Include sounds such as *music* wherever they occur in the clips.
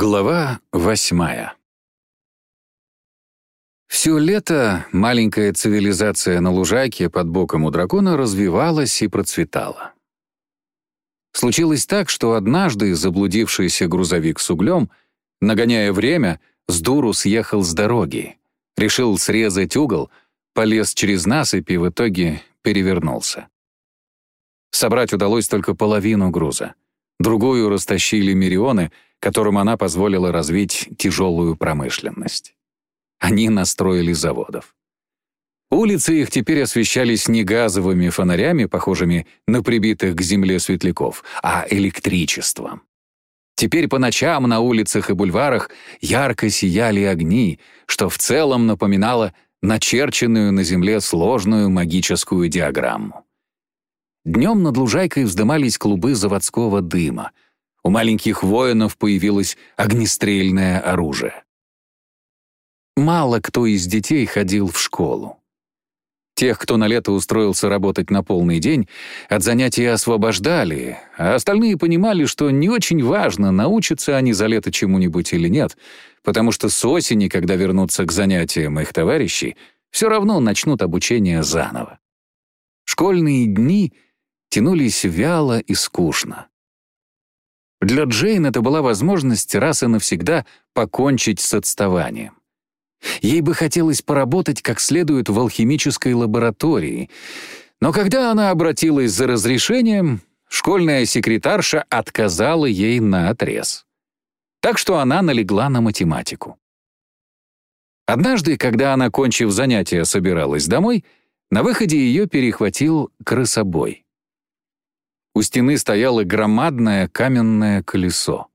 Глава восьмая Все лето маленькая цивилизация на лужайке под боком у дракона развивалась и процветала. Случилось так, что однажды заблудившийся грузовик с углем, нагоняя время, с дуру съехал с дороги, решил срезать угол, полез через насыпь и в итоге перевернулся. Собрать удалось только половину груза. Другую растащили мирионы — которым она позволила развить тяжелую промышленность. Они настроили заводов. Улицы их теперь освещались не газовыми фонарями, похожими на прибитых к земле светляков, а электричеством. Теперь по ночам на улицах и бульварах ярко сияли огни, что в целом напоминало начерченную на земле сложную магическую диаграмму. Днем над лужайкой вздымались клубы заводского дыма — у маленьких воинов появилось огнестрельное оружие. Мало кто из детей ходил в школу. Тех, кто на лето устроился работать на полный день, от занятий освобождали, а остальные понимали, что не очень важно, научатся они за лето чему-нибудь или нет, потому что с осени, когда вернутся к занятиям их товарищей, все равно начнут обучение заново. Школьные дни тянулись вяло и скучно. Для Джейн это была возможность раз и навсегда покончить с отставанием. Ей бы хотелось поработать как следует в алхимической лаборатории, но когда она обратилась за разрешением, школьная секретарша отказала ей на отрез. Так что она налегла на математику. Однажды, когда она, кончив занятия, собиралась домой, на выходе ее перехватил крысобой. У стены стояло громадное каменное колесо.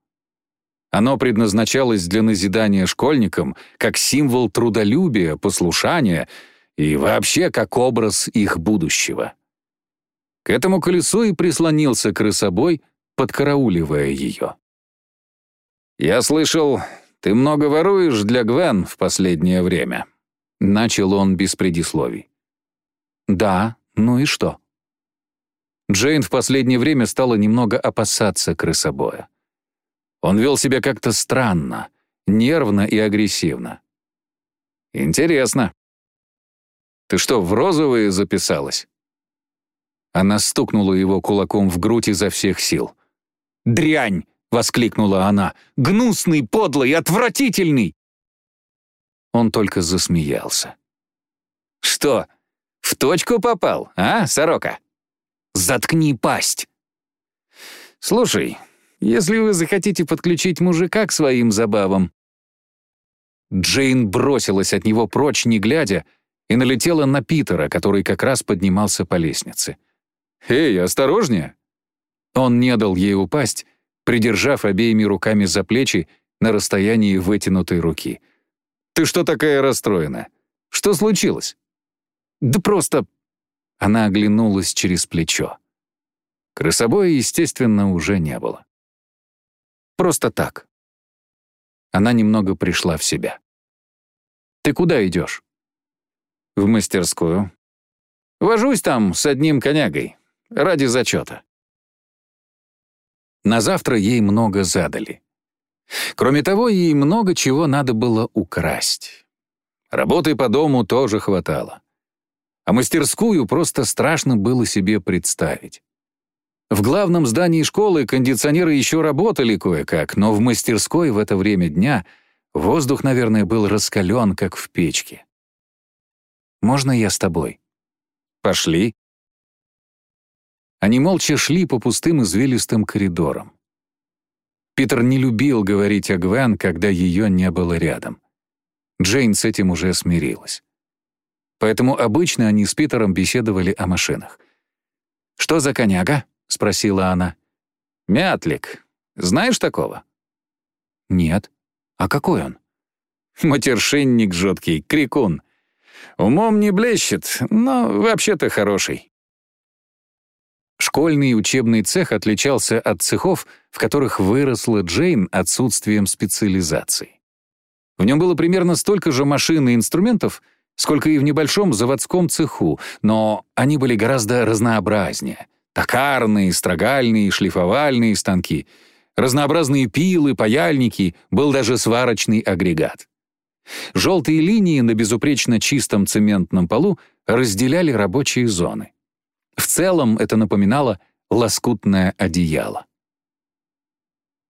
Оно предназначалось для назидания школьникам как символ трудолюбия, послушания и вообще как образ их будущего. К этому колесу и прислонился крысобой, подкарауливая ее. «Я слышал, ты много воруешь для Гвен в последнее время», — начал он без предисловий. «Да, ну и что?» Джейн в последнее время стала немного опасаться крысобоя. Он вел себя как-то странно, нервно и агрессивно. «Интересно. Ты что, в розовые записалась?» Она стукнула его кулаком в грудь изо всех сил. «Дрянь!» — воскликнула она. «Гнусный, подлый, отвратительный!» Он только засмеялся. «Что, в точку попал, а, сорока?» Заткни пасть!» «Слушай, если вы захотите подключить мужика к своим забавам...» Джейн бросилась от него прочь, не глядя, и налетела на Питера, который как раз поднимался по лестнице. «Эй, осторожнее!» Он не дал ей упасть, придержав обеими руками за плечи на расстоянии вытянутой руки. «Ты что такая расстроена? Что случилось?» «Да просто она оглянулась через плечо. Крысобоя, естественно, уже не было. Просто так. Она немного пришла в себя. «Ты куда идешь?» «В мастерскую. Вожусь там с одним конягой. Ради зачета». На завтра ей много задали. Кроме того, ей много чего надо было украсть. Работы по дому тоже хватало а мастерскую просто страшно было себе представить. В главном здании школы кондиционеры еще работали кое-как, но в мастерской в это время дня воздух, наверное, был раскален, как в печке. «Можно я с тобой?» «Пошли». Они молча шли по пустым извилистым коридорам. Питер не любил говорить о Гвен, когда ее не было рядом. Джейн с этим уже смирилась поэтому обычно они с Питером беседовали о машинах. «Что за коняга?» — спросила она. «Мятлик. Знаешь такого?» «Нет. А какой он?» «Матершинник жуткий, крикун. Умом не блещет, но вообще-то хороший». Школьный учебный цех отличался от цехов, в которых выросла Джейн отсутствием специализации. В нем было примерно столько же машин и инструментов, сколько и в небольшом заводском цеху, но они были гораздо разнообразнее. Токарные, строгальные, шлифовальные станки. Разнообразные пилы, паяльники, был даже сварочный агрегат. Желтые линии на безупречно чистом цементном полу разделяли рабочие зоны. В целом это напоминало лоскутное одеяло.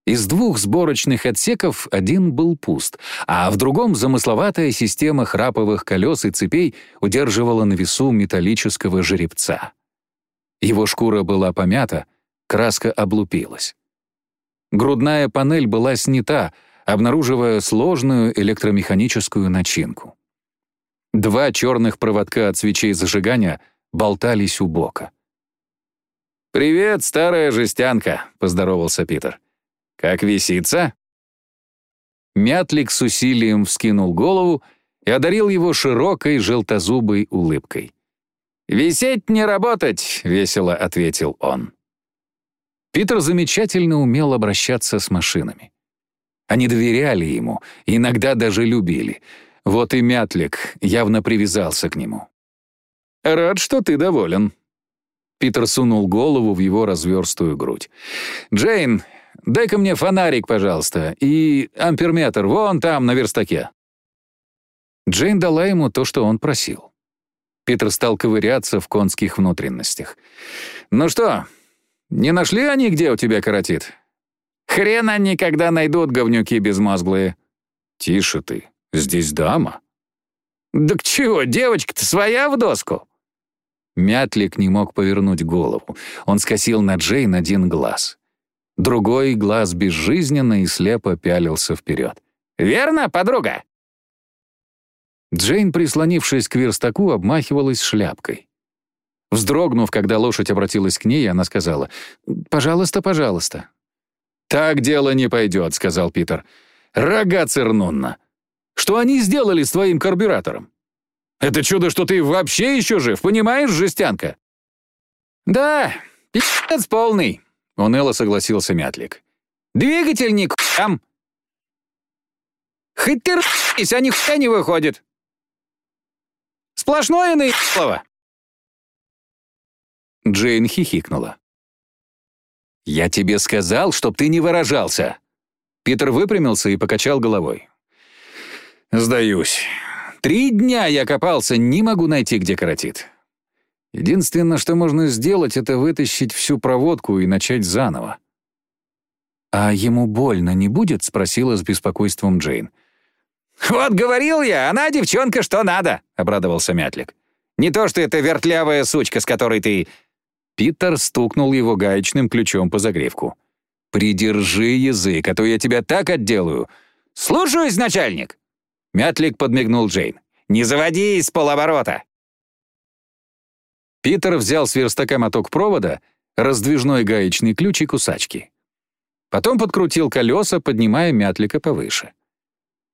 Из двух сборочных отсеков один был пуст, а в другом замысловатая система храповых колес и цепей удерживала на весу металлического жеребца. Его шкура была помята, краска облупилась. Грудная панель была снята, обнаруживая сложную электромеханическую начинку. Два черных проводка от свечей зажигания болтались у бока. «Привет, старая жестянка», — поздоровался Питер. «Как висится?» Мятлик с усилием вскинул голову и одарил его широкой желтозубой улыбкой. «Висеть не работать», — весело ответил он. Питер замечательно умел обращаться с машинами. Они доверяли ему, иногда даже любили. Вот и Мятлик явно привязался к нему. «Рад, что ты доволен». Питер сунул голову в его разверстую грудь. «Джейн, Дай-ка мне фонарик, пожалуйста, и амперметр вон там, на верстаке». Джейн дала ему то, что он просил. Питер стал ковыряться в конских внутренностях. «Ну что, не нашли они, где у тебя каротит?» «Хрен они когда найдут, говнюки безмозглые». «Тише ты, здесь дама». «Да к чего, девочка-то своя в доску?» Мятлик не мог повернуть голову. Он скосил на Джейн один глаз. Другой глаз безжизненно и слепо пялился вперед. «Верно, подруга?» Джейн, прислонившись к верстаку, обмахивалась шляпкой. Вздрогнув, когда лошадь обратилась к ней, она сказала, «Пожалуйста, пожалуйста». «Так дело не пойдет», — сказал Питер. «Рога цернунна! Что они сделали с твоим карбюратором? Это чудо, что ты вообще еще жив, понимаешь, жестянка?» «Да, пи***ц полный», Уныло согласился Мятлик. «Двигатель не там. Хоть ты р***ись, а нихуя не выходит. Сплошное наебалово». Джейн хихикнула. «Я тебе сказал, чтоб ты не выражался!» Питер выпрямился и покачал головой. «Сдаюсь. Три дня я копался, не могу найти, где каротит. Единственное, что можно сделать, это вытащить всю проводку и начать заново. «А ему больно не будет?» — спросила с беспокойством Джейн. «Вот говорил я, она девчонка что надо», — обрадовался Мятлик. «Не то, что это вертлявая сучка, с которой ты...» Питер стукнул его гаечным ключом по загревку. «Придержи язык, а то я тебя так отделаю». «Слушаюсь, начальник!» Мятлик подмигнул Джейн. «Не заводись с полоборота!» Питер взял с верстака моток провода, раздвижной гаечный ключ и кусачки. Потом подкрутил колеса, поднимая мятлика повыше.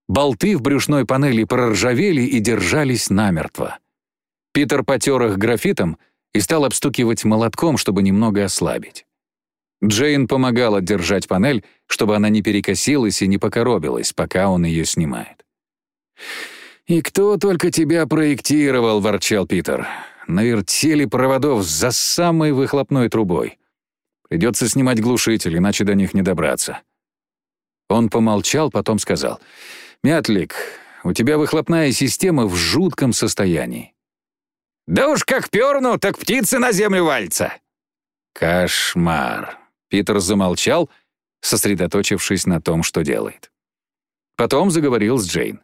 Болты в брюшной панели проржавели и держались намертво. Питер потер их графитом и стал обстукивать молотком, чтобы немного ослабить. Джейн помогала держать панель, чтобы она не перекосилась и не покоробилась, пока он ее снимает. «И кто только тебя проектировал?» — ворчал Питер навертели проводов за самой выхлопной трубой. Придется снимать глушитель, иначе до них не добраться. Он помолчал, потом сказал, «Мятлик, у тебя выхлопная система в жутком состоянии». «Да уж как перну, так птицы на землю валятся!» «Кошмар!» Питер замолчал, сосредоточившись на том, что делает. Потом заговорил с Джейн.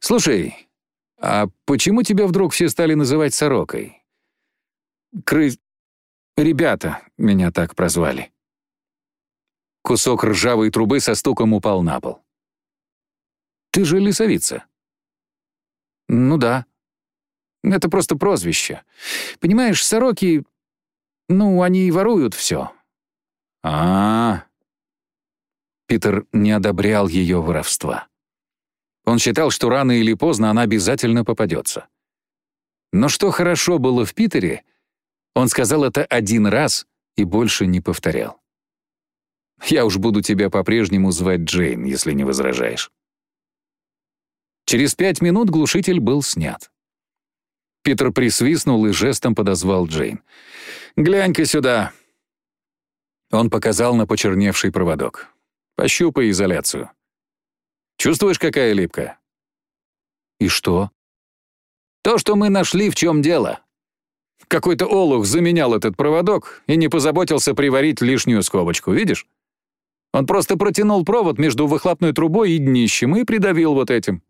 «Слушай, «А почему тебя вдруг все стали называть сорокой?» «Кры... Ребята меня так прозвали». Кусок ржавой трубы со стуком упал на пол. «Ты же лесовица». «Ну да. Это просто прозвище. Понимаешь, сороки... Ну, они воруют все. А, -а, а Питер не одобрял ее воровства. Он считал, что рано или поздно она обязательно попадется. Но что хорошо было в Питере, он сказал это один раз и больше не повторял. «Я уж буду тебя по-прежнему звать Джейн, если не возражаешь». Через пять минут глушитель был снят. Питер присвистнул и жестом подозвал Джейн. «Глянь-ка сюда». Он показал на почерневший проводок. «Пощупай изоляцию. Чувствуешь, какая липкая?» «И что?» «То, что мы нашли, в чем дело. Какой-то олух заменял этот проводок и не позаботился приварить лишнюю скобочку, видишь? Он просто протянул провод между выхлопной трубой и днищем и придавил вот этим».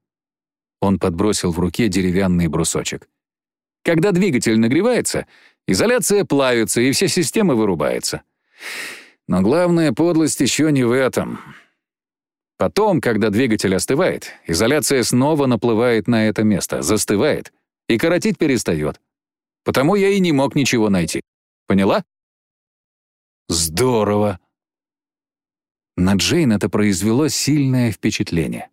Он подбросил в руке деревянный брусочек. «Когда двигатель нагревается, изоляция плавится, и вся система вырубается. Но главная подлость еще не в этом. Потом, когда двигатель остывает, изоляция снова наплывает на это место, застывает и коротить перестает. Потому я и не мог ничего найти. Поняла? Здорово. На Джейн это произвело сильное впечатление.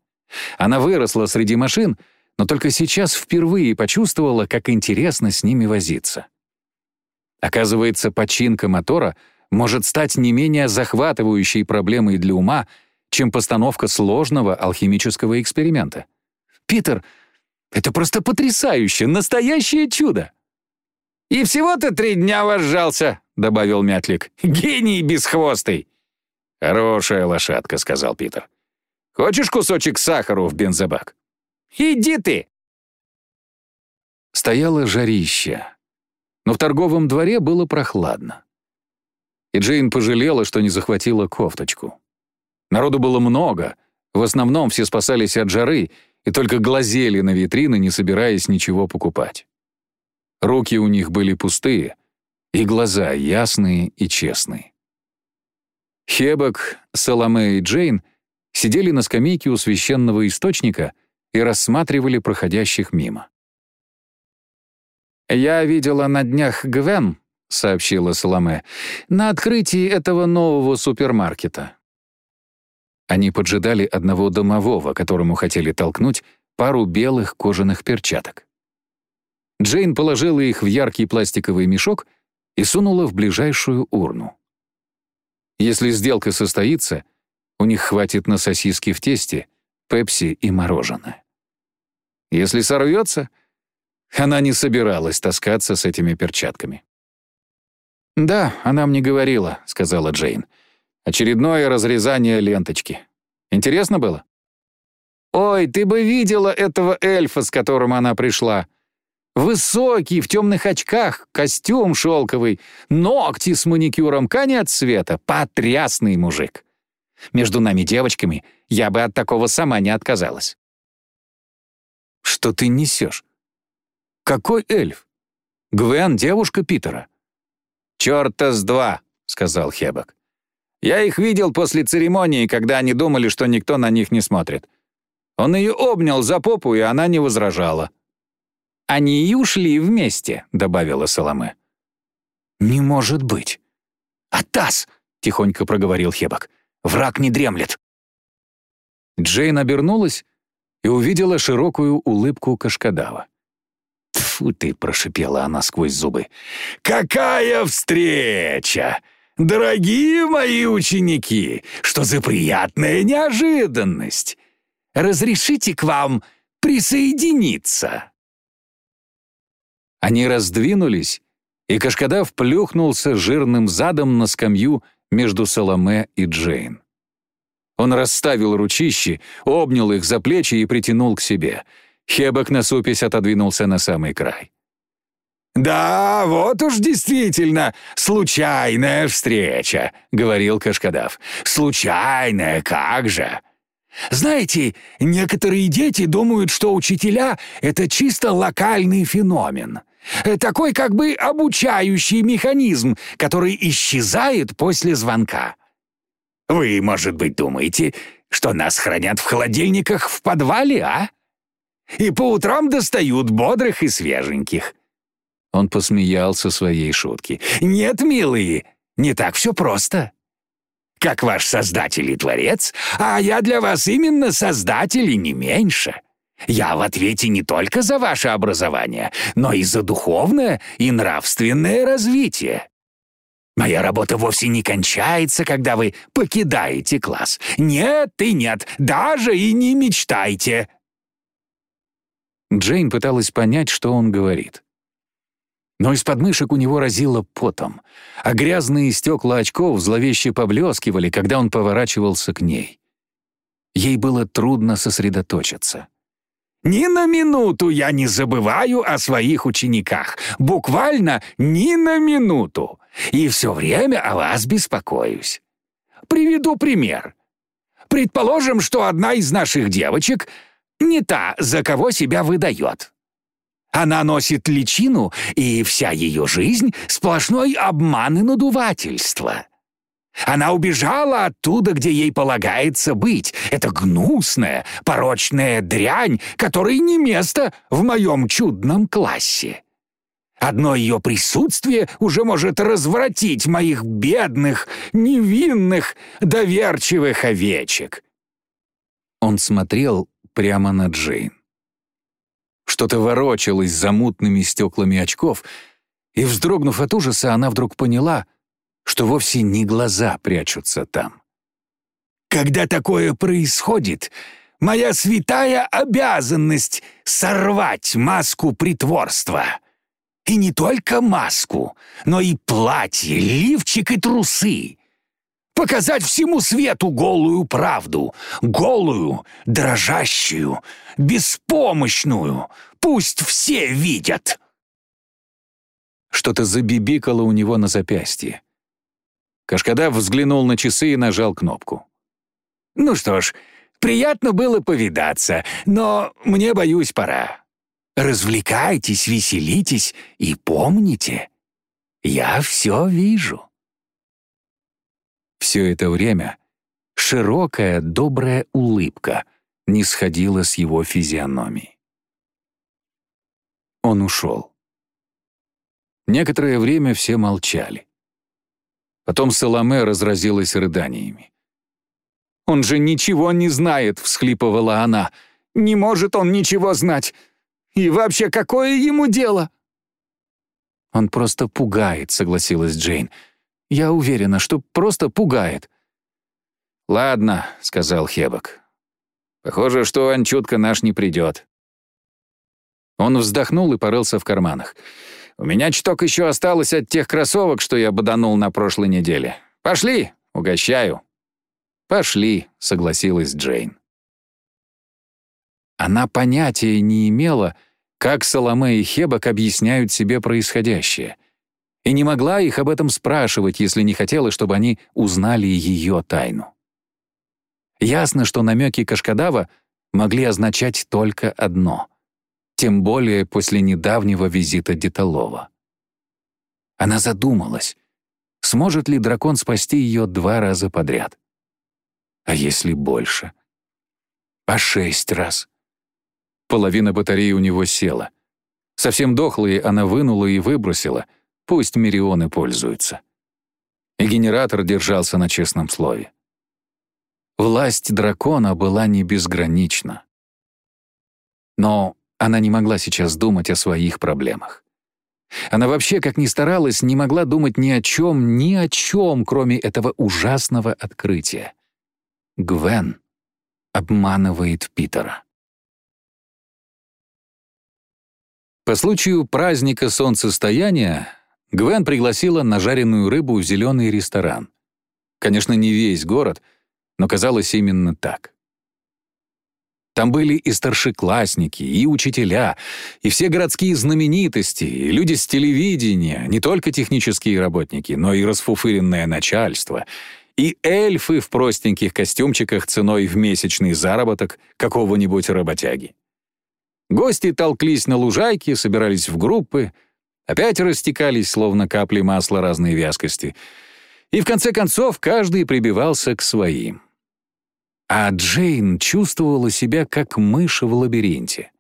Она выросла среди машин, но только сейчас впервые почувствовала, как интересно с ними возиться. Оказывается, починка мотора может стать не менее захватывающей проблемой для ума, чем постановка сложного алхимического эксперимента. «Питер, это просто потрясающе, настоящее чудо!» «И всего-то три дня возжался», — добавил Мятлик. «Гений бесхвостый!» «Хорошая лошадка», — сказал Питер. «Хочешь кусочек сахару в бензобак?» «Иди ты!» Стояло жарище, но в торговом дворе было прохладно. И Джейн пожалела, что не захватила кофточку. Народу было много, в основном все спасались от жары и только глазели на витрины, не собираясь ничего покупать. Руки у них были пустые, и глаза ясные и честные. Хебок, Саламе и Джейн сидели на скамейке у священного источника и рассматривали проходящих мимо. «Я видела на днях Гвен», — сообщила Саламе, «на открытии этого нового супермаркета». Они поджидали одного домового, которому хотели толкнуть пару белых кожаных перчаток. Джейн положила их в яркий пластиковый мешок и сунула в ближайшую урну. Если сделка состоится, у них хватит на сосиски в тесте, пепси и мороженое. Если сорвется, она не собиралась таскаться с этими перчатками. «Да, она мне говорила», — сказала Джейн. «Очередное разрезание ленточки. Интересно было?» «Ой, ты бы видела этого эльфа, с которым она пришла. Высокий, в темных очках, костюм шелковый, ногти с маникюром, конец света. Потрясный мужик. Между нами девочками я бы от такого сама не отказалась. Что ты несешь? Какой эльф? Гвен — девушка Питера. «Чёрта с два», — сказал Хебок. «Я их видел после церемонии, когда они думали, что никто на них не смотрит. Он ее обнял за попу, и она не возражала. «Они и ушли вместе», — добавила Соломе. «Не может быть!» «Атас!» — тихонько проговорил Хебок. «Враг не дремлет!» Джейн обернулась и увидела широкую улыбку Кашкадава. «Тьфу ты!» — прошипела она сквозь зубы. «Какая встреча! Дорогие мои ученики! Что за приятная неожиданность! Разрешите к вам присоединиться!» Они раздвинулись, и Кашкадав плюхнулся жирным задом на скамью между Соломе и Джейн. Он расставил ручищи, обнял их за плечи и притянул к себе. Хебок насупясь отодвинулся на самый край. «Да, вот уж действительно случайная встреча», — говорил Кашкадав. «Случайная, как же!» Знаете, некоторые дети думают, что учителя — это чисто локальный феномен. Такой как бы обучающий механизм, который исчезает после звонка. Вы, может быть, думаете, что нас хранят в холодильниках в подвале, а? И по утрам достают бодрых и свеженьких. Он посмеялся своей шутки. «Нет, милые, не так все просто как ваш создатель и творец, а я для вас именно создатель и не меньше. Я в ответе не только за ваше образование, но и за духовное и нравственное развитие. Моя работа вовсе не кончается, когда вы покидаете класс. Нет и нет, даже и не мечтайте. Джейн пыталась понять, что он говорит. Но из подмышек у него разило потом, а грязные стекла очков зловеще поблескивали, когда он поворачивался к ней. Ей было трудно сосредоточиться. «Ни на минуту я не забываю о своих учениках. Буквально ни на минуту. И все время о вас беспокоюсь. Приведу пример. Предположим, что одна из наших девочек не та, за кого себя выдает. Она носит личину, и вся ее жизнь — сплошной обман и надувательство. Она убежала оттуда, где ей полагается быть. Это гнусная, порочная дрянь, которой не место в моем чудном классе. Одно ее присутствие уже может развратить моих бедных, невинных, доверчивых овечек. Он смотрел прямо на Джейн. Что-то ворочалось за мутными стеклами очков, и, вздрогнув от ужаса, она вдруг поняла, что вовсе не глаза прячутся там. «Когда такое происходит, моя святая обязанность — сорвать маску притворства!» И не только маску, но и платье, лифчик и трусы. Показать всему свету голую правду, голую, дрожащую, беспомощную. Пусть все видят. Что-то забибикало у него на запястье. Кашкадав взглянул на часы и нажал кнопку. «Ну что ж, приятно было повидаться, но мне, боюсь, пора. Развлекайтесь, веселитесь и помните, я все вижу. Все это время широкая, добрая улыбка не сходила с его физиономии. Он ушел. Некоторое время все молчали. Потом Соломе разразилась рыданиями. «Он же ничего не знает», — всхлипывала она. «Не может он ничего знать. И вообще, какое ему дело?» «Он просто пугает», — согласилась Джейн. «Я уверена, что просто пугает». «Ладно», — сказал Хебок. «Похоже, что Анчутка наш не придет». Он вздохнул и порылся в карманах. «У меня чуток еще осталось от тех кроссовок, что я боданул на прошлой неделе. Пошли, угощаю». «Пошли», — согласилась Джейн. Она понятия не имела, как Соломе и Хебок объясняют себе происходящее. И не могла их об этом спрашивать, если не хотела, чтобы они узнали ее тайну. Ясно, что намеки Кашкадава могли означать только одно, тем более после недавнего визита Деталова. Она задумалась, сможет ли дракон спасти ее два раза подряд. А если больше? По шесть раз. Половина батареи у него села. Совсем дохлые она вынула и выбросила. Пусть миллионы пользуются. И генератор держался на честном слове. Власть дракона была не безгранична. Но она не могла сейчас думать о своих проблемах. Она вообще, как ни старалась, не могла думать ни о чем, ни о чем, кроме этого ужасного открытия. Гвен обманывает Питера. По случаю праздника солнцестояния Гвен пригласила на жареную рыбу в зеленый ресторан. Конечно, не весь город, но казалось именно так. Там были и старшеклассники, и учителя, и все городские знаменитости, и люди с телевидения, не только технические работники, но и расфуфыренное начальство, и эльфы в простеньких костюмчиках ценой в месячный заработок какого-нибудь работяги. Гости толклись на лужайке, собирались в группы, опять растекались, словно капли масла разной вязкости. И в конце концов каждый прибивался к своим. А Джейн чувствовала себя как мышь в лабиринте.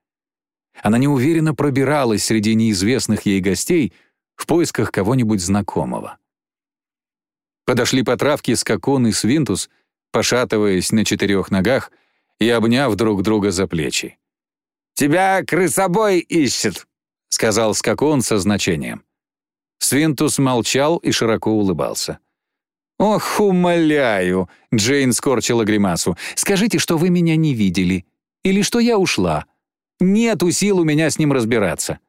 Она неуверенно пробиралась среди неизвестных ей гостей в поисках кого-нибудь знакомого. Подошли по травке скакун и свинтус, пошатываясь на четырех ногах и обняв друг друга за плечи. «Тебя крысобой ищет», — сказал скакун со значением. Свинтус молчал и широко улыбался. «Ох, умоляю!» — Джейн скорчила гримасу. «Скажите, что вы меня не видели. Или что я ушла. Нету сил у меня с ним разбираться».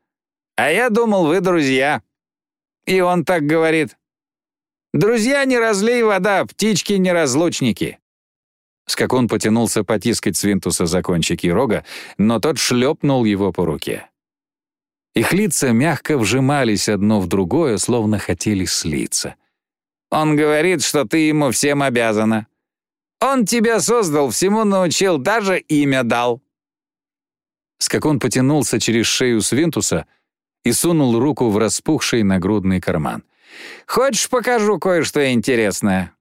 «А я думал, вы друзья». И он так говорит. «Друзья, не разлей вода, птички неразлучники». Скакун потянулся потискать Свинтуса за кончики рога, но тот шлепнул его по руке. Их лица мягко вжимались одно в другое, словно хотели слиться. «Он говорит, что ты ему всем обязана. Он тебя создал, всему научил, даже имя дал». Скакун потянулся через шею Свинтуса и сунул руку в распухший нагрудный карман. «Хочешь, покажу кое-что интересное?»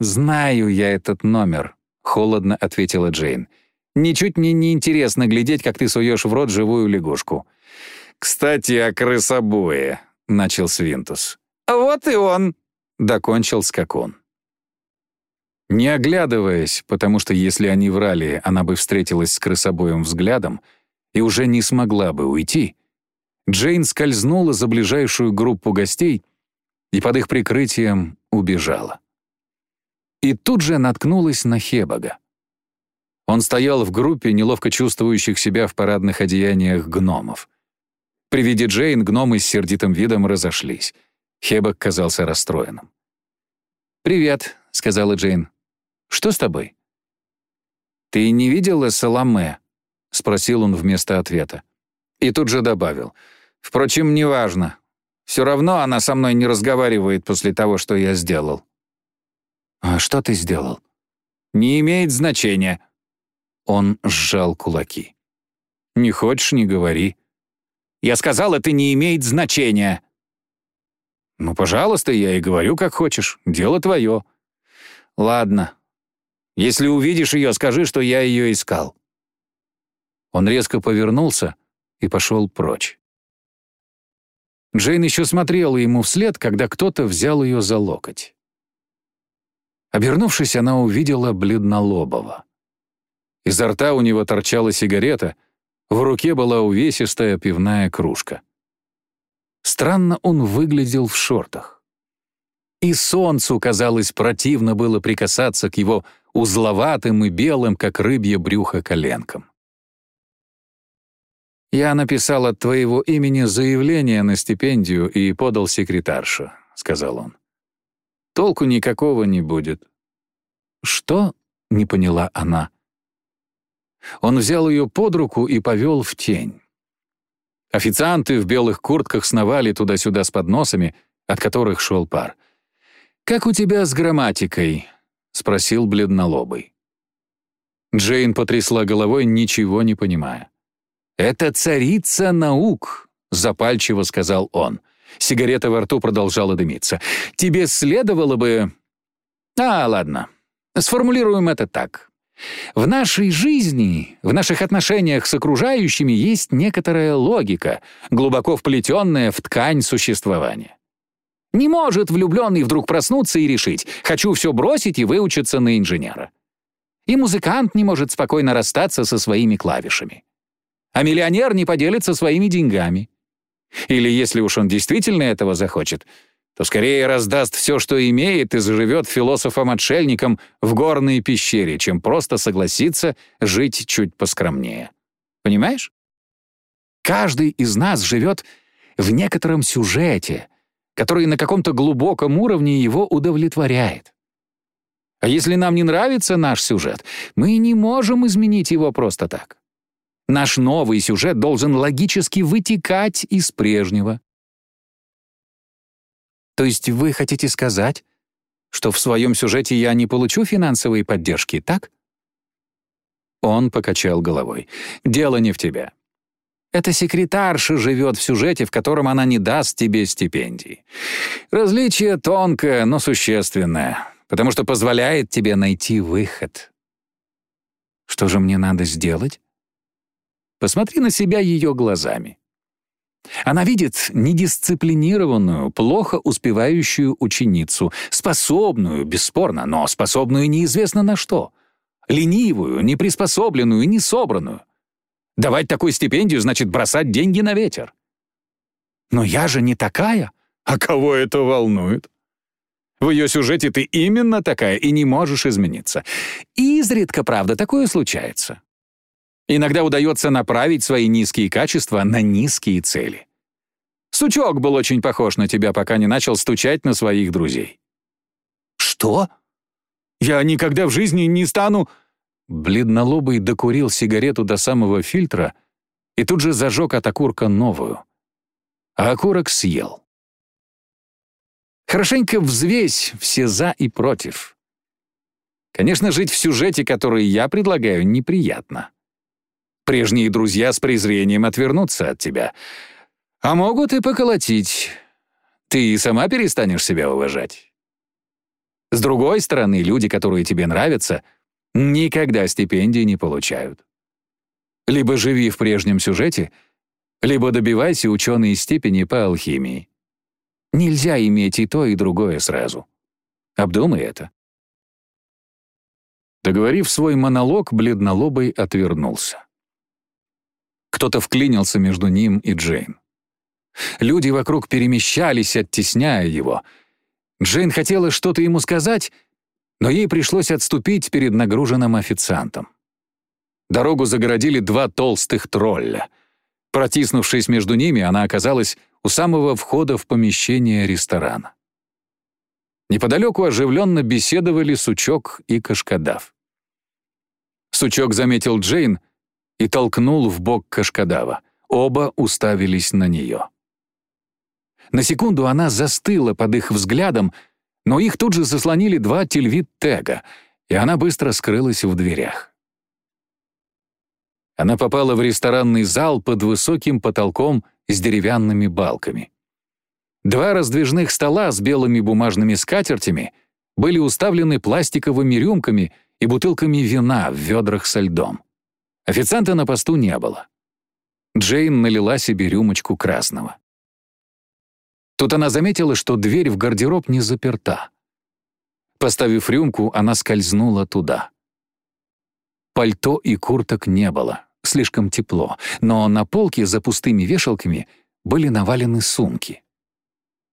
«Знаю я этот номер», — холодно ответила Джейн. «Ничуть мне не интересно глядеть, как ты суешь в рот живую лягушку». «Кстати, о крысобое», — начал Свинтус. «Вот и он», — докончил скакун. Не оглядываясь, потому что если они врали, она бы встретилась с крысобоем взглядом и уже не смогла бы уйти, Джейн скользнула за ближайшую группу гостей и под их прикрытием убежала. И тут же наткнулась на Хебага. Он стоял в группе неловко чувствующих себя в парадных одеяниях гномов. При виде Джейн гномы с сердитым видом разошлись. Хебаг казался расстроенным. «Привет», — сказала Джейн. Что с тобой?» «Ты не видела Саламе?» — спросил он вместо ответа. И тут же добавил. «Впрочем, неважно. Все равно она со мной не разговаривает после того, что я сделал». «А что ты сделал?» «Не имеет значения». Он сжал кулаки. «Не хочешь — не говори». «Я сказал, это не имеет значения». «Ну, пожалуйста, я и говорю, как хочешь. Дело твое». «Ладно, если увидишь ее, скажи, что я ее искал». Он резко повернулся и пошел прочь. Джейн еще смотрела ему вслед, когда кто-то взял ее за локоть. Обернувшись, она увидела бледнолобого. Изо рта у него торчала сигарета, в руке была увесистая пивная кружка. Странно он выглядел в шортах. И солнцу, казалось, противно было прикасаться к его узловатым и белым, как рыбье брюхо, коленкам. «Я написал от твоего имени заявление на стипендию и подал секретаршу», — сказал он. «Толку никакого не будет». «Что?» — не поняла она. Он взял ее под руку и повел в тень. Официанты в белых куртках сновали туда-сюда с подносами, от которых шел пар. «Как у тебя с грамматикой?» — спросил бледнолобый. Джейн потрясла головой, ничего не понимая. «Это царица наук», — запальчиво сказал он. Сигарета во рту продолжала дымиться. «Тебе следовало бы...» «А, ладно. Сформулируем это так. В нашей жизни, в наших отношениях с окружающими есть некоторая логика, глубоко вплетенная в ткань существования. Не может влюбленный вдруг проснуться и решить «хочу все бросить и выучиться на инженера». И музыкант не может спокойно расстаться со своими клавишами. А миллионер не поделится своими деньгами. Или если уж он действительно этого захочет, то скорее раздаст все, что имеет, и заживет философом-отшельником в горной пещере, чем просто согласится жить чуть поскромнее. Понимаешь? Каждый из нас живет в некотором сюжете — который на каком-то глубоком уровне его удовлетворяет. А если нам не нравится наш сюжет, мы не можем изменить его просто так. Наш новый сюжет должен логически вытекать из прежнего. То есть вы хотите сказать, что в своем сюжете я не получу финансовой поддержки, так? Он покачал головой. Дело не в тебя. Эта секретарша живет в сюжете, в котором она не даст тебе стипендии. Различие тонкое, но существенное, потому что позволяет тебе найти выход. Что же мне надо сделать? Посмотри на себя ее глазами. Она видит недисциплинированную, плохо успевающую ученицу, способную, бесспорно, но способную неизвестно на что, ленивую, неприспособленную, несобранную. Давать такую стипендию значит бросать деньги на ветер. Но я же не такая. А кого это волнует? В ее сюжете ты именно такая и не можешь измениться. Изредка, правда, такое случается. Иногда удается направить свои низкие качества на низкие цели. Сучок был очень похож на тебя, пока не начал стучать на своих друзей». «Что?» «Я никогда в жизни не стану...» Бледнолобый докурил сигарету до самого фильтра и тут же зажег от окурка новую. А окурок съел. Хорошенько взвесь все «за» и «против». Конечно, жить в сюжете, который я предлагаю, неприятно. Прежние друзья с презрением отвернутся от тебя. А могут и поколотить. Ты и сама перестанешь себя уважать. С другой стороны, люди, которые тебе нравятся, никогда стипендии не получают. Либо живи в прежнем сюжете, либо добивайся ученой степени по алхимии. Нельзя иметь и то, и другое сразу. Обдумай это. Договорив свой монолог, бледнолобый отвернулся. Кто-то вклинился между ним и Джейн. Люди вокруг перемещались, оттесняя его — Джейн хотела что-то ему сказать, но ей пришлось отступить перед нагруженным официантом. Дорогу загородили два толстых тролля. Протиснувшись между ними, она оказалась у самого входа в помещение ресторана. Неподалеку оживленно беседовали Сучок и Кашкадав. Сучок заметил Джейн и толкнул в бок Кашкадава. Оба уставились на нее. На секунду она застыла под их взглядом, но их тут же заслонили два тельвит-тега, и она быстро скрылась в дверях. Она попала в ресторанный зал под высоким потолком с деревянными балками. Два раздвижных стола с белыми бумажными скатертями были уставлены пластиковыми рюмками и бутылками вина в ведрах со льдом. Официанта на посту не было. Джейн налила себе рюмочку красного. Тут она заметила, что дверь в гардероб не заперта. Поставив рюмку, она скользнула туда. Пальто и курток не было, слишком тепло, но на полке за пустыми вешалками были навалены сумки.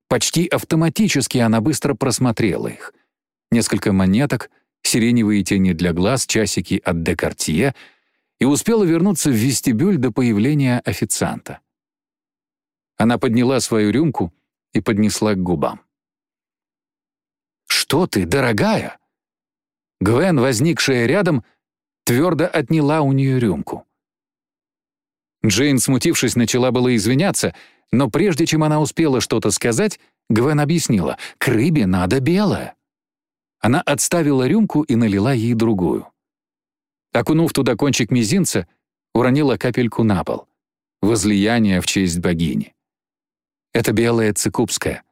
Почти автоматически она быстро просмотрела их. Несколько монеток, сиреневые тени для глаз, часики от декартье и успела вернуться в вестибюль до появления официанта. Она подняла свою рюмку и поднесла к губам. «Что ты, дорогая?» Гвен, возникшая рядом, твердо отняла у нее рюмку. Джейн, смутившись, начала было извиняться, но прежде чем она успела что-то сказать, Гвен объяснила, «К рыбе надо белое». Она отставила рюмку и налила ей другую. Окунув туда кончик мизинца, уронила капельку на пол. Возлияние в честь богини. Это белая цикубская.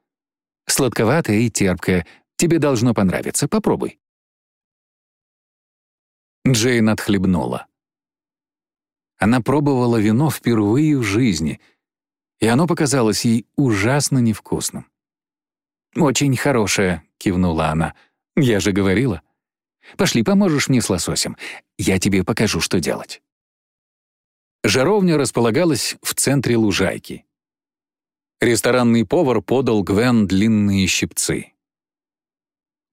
Сладковатая и терпкая. Тебе должно понравиться. Попробуй». Джейн отхлебнула. Она пробовала вино впервые в жизни, и оно показалось ей ужасно невкусным. «Очень хорошее», — кивнула она. «Я же говорила. Пошли, поможешь мне с лососем. Я тебе покажу, что делать». Жаровня располагалась в центре лужайки. Ресторанный повар подал Гвен длинные щипцы.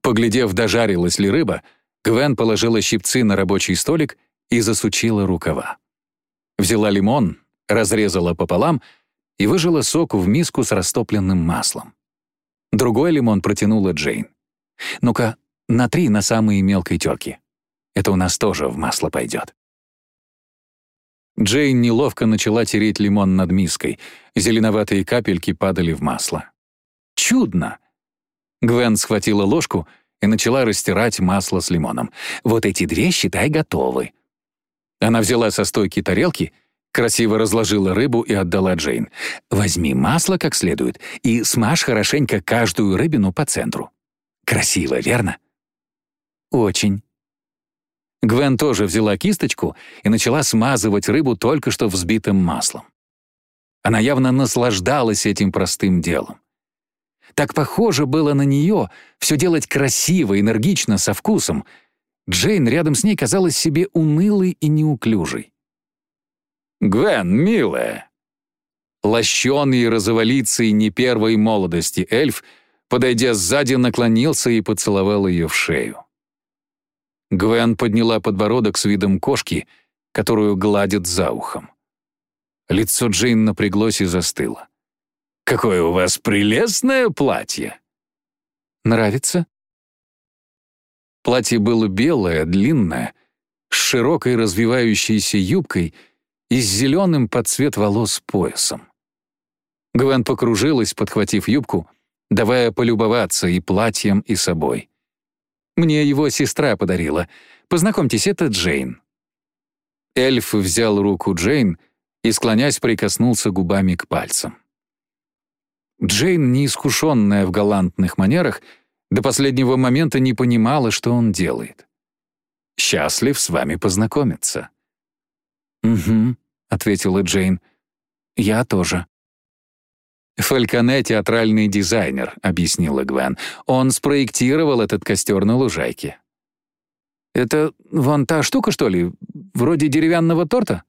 Поглядев, дожарилась ли рыба, Гвен положила щипцы на рабочий столик и засучила рукава. Взяла лимон, разрезала пополам и выжила сок в миску с растопленным маслом. Другой лимон протянула Джейн. «Ну-ка, натри на самые мелкой терки. Это у нас тоже в масло пойдет». Джейн неловко начала тереть лимон над миской. Зеленоватые капельки падали в масло. «Чудно!» Гвен схватила ложку и начала растирать масло с лимоном. «Вот эти две, считай, готовы». Она взяла со стойки тарелки, красиво разложила рыбу и отдала Джейн. «Возьми масло как следует и смажь хорошенько каждую рыбину по центру. Красиво, верно?» «Очень». Гвен тоже взяла кисточку и начала смазывать рыбу только что взбитым маслом. Она явно наслаждалась этим простым делом. Так похоже было на нее все делать красиво, энергично, со вкусом. Джейн рядом с ней казалась себе унылой и неуклюжей. «Гвен, милая!» Лощеный розоволицый не первой молодости эльф, подойдя сзади, наклонился и поцеловал ее в шею. Гвен подняла подбородок с видом кошки, которую гладят за ухом. Лицо Джейн напряглось и застыло. «Какое у вас прелестное платье!» «Нравится?» Платье было белое, длинное, с широкой развивающейся юбкой и с зеленым под цвет волос поясом. Гвен покружилась, подхватив юбку, давая полюбоваться и платьем, и собой. «Мне его сестра подарила. Познакомьтесь, это Джейн». Эльф взял руку Джейн и, склонясь, прикоснулся губами к пальцам. Джейн, неискушенная в галантных манерах, до последнего момента не понимала, что он делает. «Счастлив с вами познакомиться». «Угу», — ответила Джейн. «Я тоже». «Фальконе — театральный дизайнер», — объяснила Гвен. «Он спроектировал этот костер на лужайке». «Это вон та штука, что ли? Вроде деревянного торта?»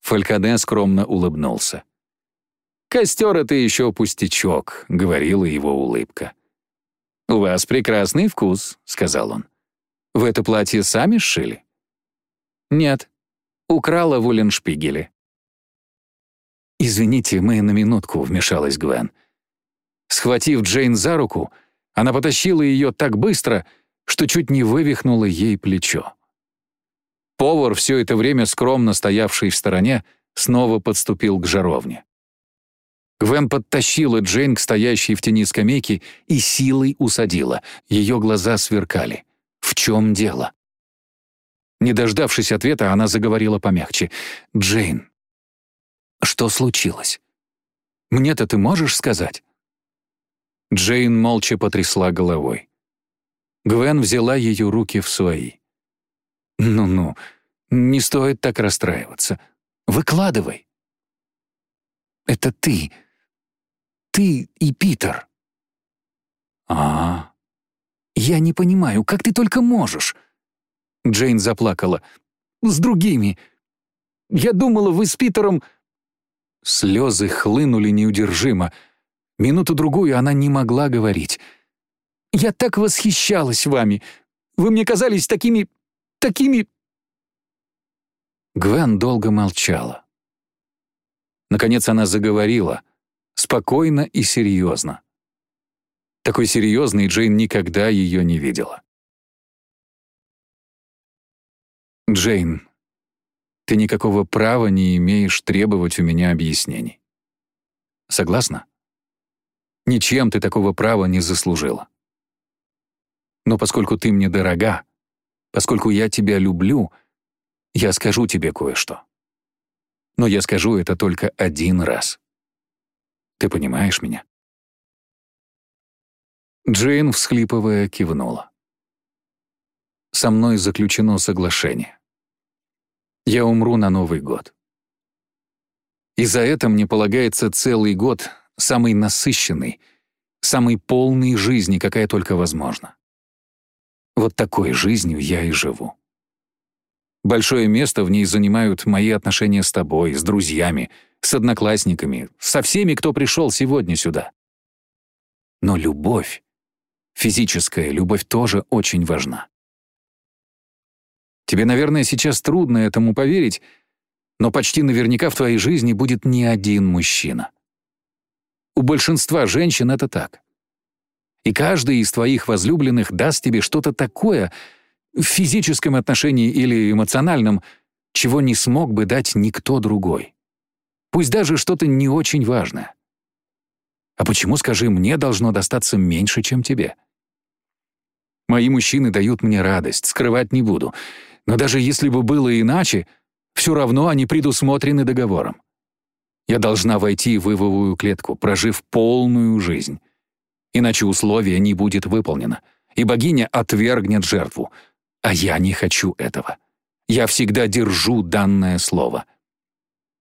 Фальконе скромно улыбнулся. «Костер — это еще пустячок», — говорила его улыбка. «У вас прекрасный вкус», — сказал он. «Вы это платье сами сшили?» «Нет. Украла в Улленшпигеле». «Извините, мы на минутку», — вмешалась Гвен. Схватив Джейн за руку, она потащила ее так быстро, что чуть не вывихнула ей плечо. Повар, все это время скромно стоявший в стороне, снова подступил к жаровне. Гвен подтащила Джейн к стоящей в тени скамейки и силой усадила. Ее глаза сверкали. «В чем дело?» Не дождавшись ответа, она заговорила помягче. «Джейн, что случилось? Мне-то ты можешь сказать?» Джейн молча потрясла головой. Гвен взяла ее руки в свои. «Ну-ну, не стоит так расстраиваться. Выкладывай». «Это ты. Ты и Питер». «А, я не понимаю, как ты только можешь?» Джейн заплакала. «С другими. Я думала, вы с Питером...» Слезы хлынули неудержимо. Минуту-другую она не могла говорить. «Я так восхищалась вами. Вы мне казались такими... такими...» Гвен долго молчала. Наконец она заговорила, спокойно и серьезно. Такой серьезной Джейн никогда ее не видела. «Джейн, ты никакого права не имеешь требовать у меня объяснений. Согласна? Ничем ты такого права не заслужила. Но поскольку ты мне дорога, поскольку я тебя люблю, я скажу тебе кое-что. Но я скажу это только один раз. Ты понимаешь меня?» Джейн, всхлипывая, кивнула. «Со мной заключено соглашение. Я умру на Новый год. И за это мне полагается целый год, самый насыщенный, самый полный жизни, какая только возможна. Вот такой жизнью я и живу. Большое место в ней занимают мои отношения с тобой, с друзьями, с одноклассниками, со всеми, кто пришел сегодня сюда. Но любовь, физическая любовь тоже очень важна. Тебе, наверное, сейчас трудно этому поверить, но почти наверняка в твоей жизни будет не один мужчина. У большинства женщин это так. И каждый из твоих возлюбленных даст тебе что-то такое в физическом отношении или эмоциональном, чего не смог бы дать никто другой. Пусть даже что-то не очень важное. А почему, скажи, мне должно достаться меньше, чем тебе? Мои мужчины дают мне радость, скрывать не буду. Но даже если бы было иначе, все равно они предусмотрены договором. Я должна войти в ивовую клетку, прожив полную жизнь. Иначе условие не будет выполнено, и богиня отвергнет жертву. А я не хочу этого. Я всегда держу данное слово.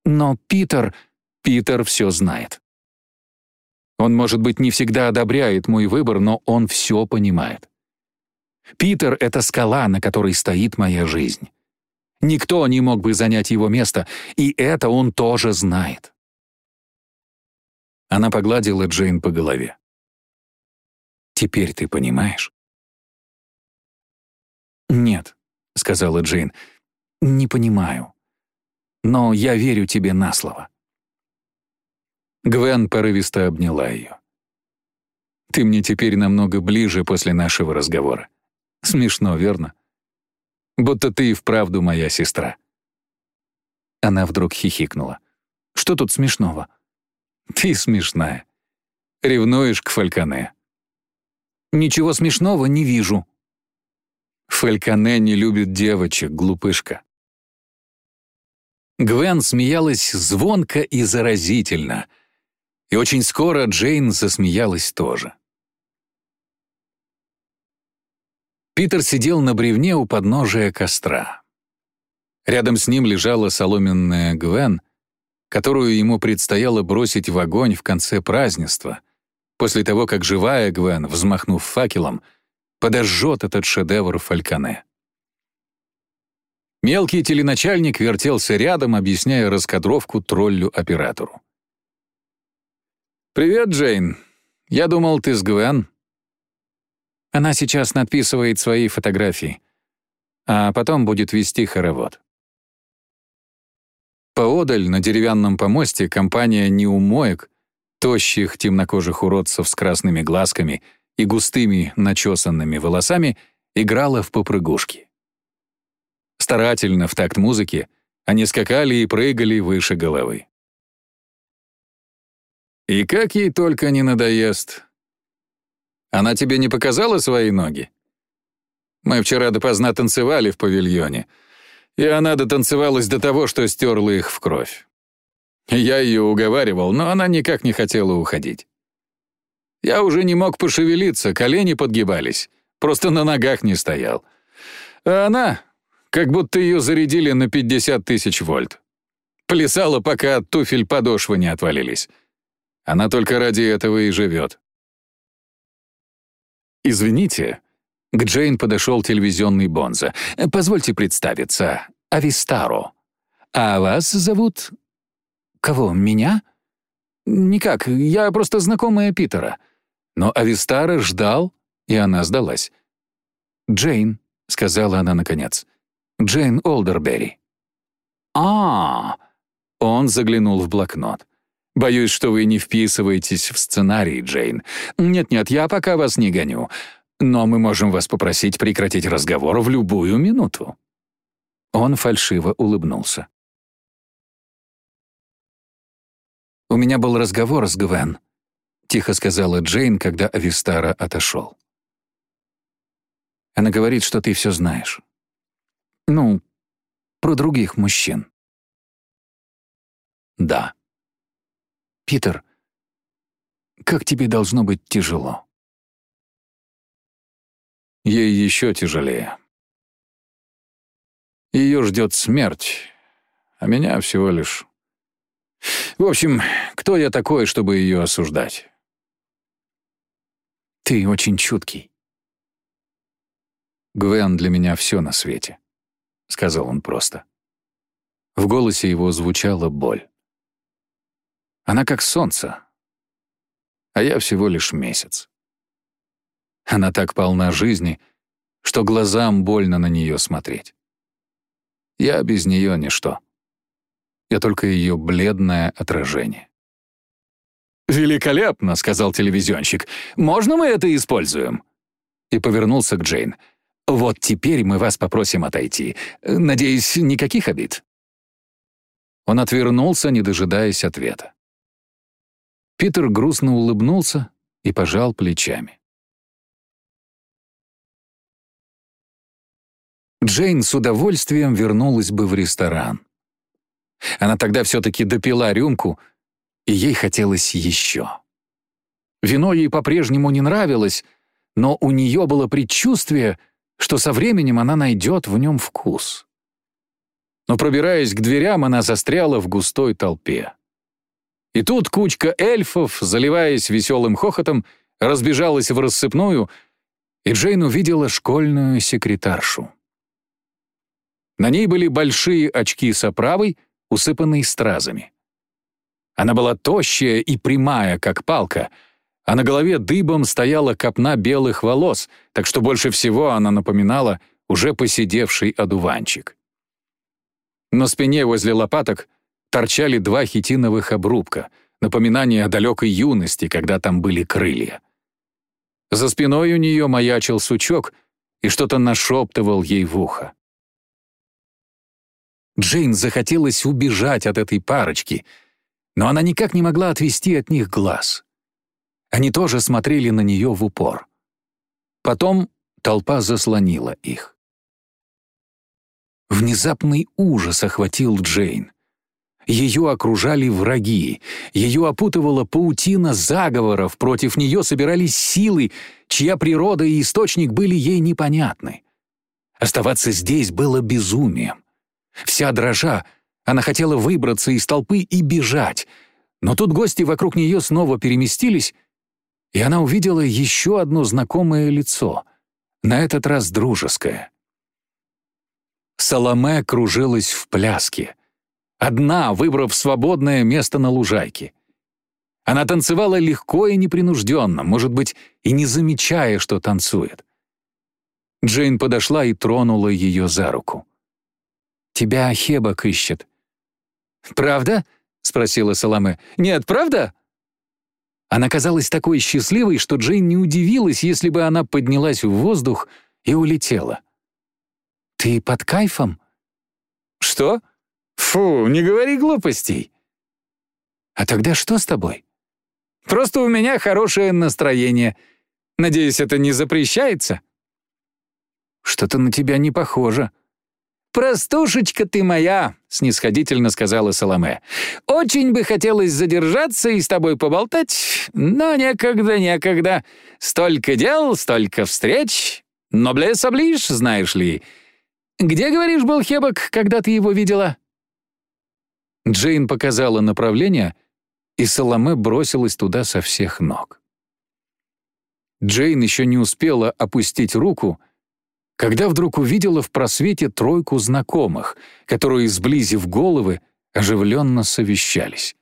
Но Питер... Питер все знает. Он, может быть, не всегда одобряет мой выбор, но он все понимает. Питер — это скала, на которой стоит моя жизнь. Никто не мог бы занять его место, и это он тоже знает. Она погладила Джейн по голове. «Теперь ты понимаешь?» «Нет», — сказала Джейн, — «не понимаю. Но я верю тебе на слово». Гвен порывисто обняла ее. «Ты мне теперь намного ближе после нашего разговора. Смешно, верно? Будто ты и вправду моя сестра». Она вдруг хихикнула. «Что тут смешного?» «Ты смешная. Ревнуешь к Фальконе». «Ничего смешного не вижу». «Фальконе не любит девочек, глупышка». Гвен смеялась звонко и заразительно, и очень скоро Джейн засмеялась тоже. Питер сидел на бревне у подножия костра. Рядом с ним лежала соломенная Гвен, которую ему предстояло бросить в огонь в конце празднества, после того, как живая Гвен, взмахнув факелом, подожжет этот шедевр Фальконе. Мелкий теленачальник вертелся рядом, объясняя раскадровку троллю-оператору. «Привет, Джейн. Я думал, ты с Гвен». Она сейчас надписывает свои фотографии, а потом будет вести хоровод. Поодаль, на деревянном помосте, компания неумоек, тощих темнокожих уродцев с красными глазками и густыми начесанными волосами, играла в попрыгушки. Старательно, в такт музыки, они скакали и прыгали выше головы. «И как ей только не надоест. Она тебе не показала свои ноги? Мы вчера допоздна танцевали в павильоне — и она дотанцевалась до того, что стерла их в кровь. Я ее уговаривал, но она никак не хотела уходить. Я уже не мог пошевелиться, колени подгибались, просто на ногах не стоял. А она, как будто ее зарядили на 50 тысяч вольт. Плясала, пока туфель подошвы не отвалились. Она только ради этого и живет. «Извините», к Джейн подошел телевизионный Бонза. «Позвольте представиться. Авистаро. А вас зовут...» «Кого, меня?» «Никак, я просто знакомая Питера». Но Авистара ждал, и она сдалась. «Джейн», — сказала она наконец. «Джейн Олдерберри». А, -а, а Он заглянул в блокнот. «Боюсь, что вы не вписываетесь в сценарий, Джейн. Нет-нет, я пока вас не гоню но мы можем вас попросить прекратить разговор в любую минуту». Он фальшиво улыбнулся. «У меня был разговор с Гвен», — тихо сказала Джейн, когда Авистара отошел. «Она говорит, что ты все знаешь. Ну, про других мужчин». «Да». «Питер, как тебе должно быть тяжело?» ей еще тяжелее. Ее ждет смерть, а меня всего лишь... В общем, кто я такой, чтобы ее осуждать? Ты очень чуткий. Гвен для меня все на свете, — сказал он просто. В голосе его звучала боль. Она как солнце, а я всего лишь месяц. Она так полна жизни, что глазам больно на нее смотреть. Я без нее ничто. Я только ее бледное отражение. «Великолепно», — сказал телевизионщик. «Можно мы это используем?» И повернулся к Джейн. «Вот теперь мы вас попросим отойти. Надеюсь, никаких обид?» Он отвернулся, не дожидаясь ответа. Питер грустно улыбнулся и пожал плечами. Джейн с удовольствием вернулась бы в ресторан. Она тогда все-таки допила рюмку, и ей хотелось еще. Вино ей по-прежнему не нравилось, но у нее было предчувствие, что со временем она найдет в нем вкус. Но пробираясь к дверям, она застряла в густой толпе. И тут кучка эльфов, заливаясь веселым хохотом, разбежалась в рассыпную, и Джейн увидела школьную секретаршу. На ней были большие очки с оправой, усыпанные стразами. Она была тощая и прямая, как палка, а на голове дыбом стояла копна белых волос, так что больше всего она напоминала уже посидевший одуванчик. На спине возле лопаток торчали два хитиновых обрубка, напоминание о далекой юности, когда там были крылья. За спиной у нее маячил сучок и что-то нашептывал ей в ухо. Джейн захотелось убежать от этой парочки, но она никак не могла отвести от них глаз. Они тоже смотрели на нее в упор. Потом толпа заслонила их. Внезапный ужас охватил Джейн. Ее окружали враги, ее опутывала паутина заговоров, против нее собирались силы, чья природа и источник были ей непонятны. Оставаться здесь было безумием. Вся дрожа, она хотела выбраться из толпы и бежать, но тут гости вокруг нее снова переместились, и она увидела еще одно знакомое лицо, на этот раз дружеское. Саламе кружилась в пляске, одна, выбрав свободное место на лужайке. Она танцевала легко и непринужденно, может быть, и не замечая, что танцует. Джейн подошла и тронула ее за руку. «Тебя Хебок ищет». «Правда?» — спросила Саламе. «Нет, правда?» Она казалась такой счастливой, что Джейн не удивилась, если бы она поднялась в воздух и улетела. «Ты под кайфом?» «Что? Фу, не говори глупостей». «А тогда что с тобой?» «Просто у меня хорошее настроение. Надеюсь, это не запрещается?» «Что-то на тебя не похоже». «Простушечка ты моя», — снисходительно сказала Соломе. «Очень бы хотелось задержаться и с тобой поболтать, но некогда, некогда. Столько дел, столько встреч. Но блес оближ, знаешь ли. Где, говоришь, был Хебок, когда ты его видела?» Джейн показала направление, и Соломе бросилась туда со всех ног. Джейн еще не успела опустить руку, когда вдруг увидела в просвете тройку знакомых, которые, сблизив головы, оживленно совещались.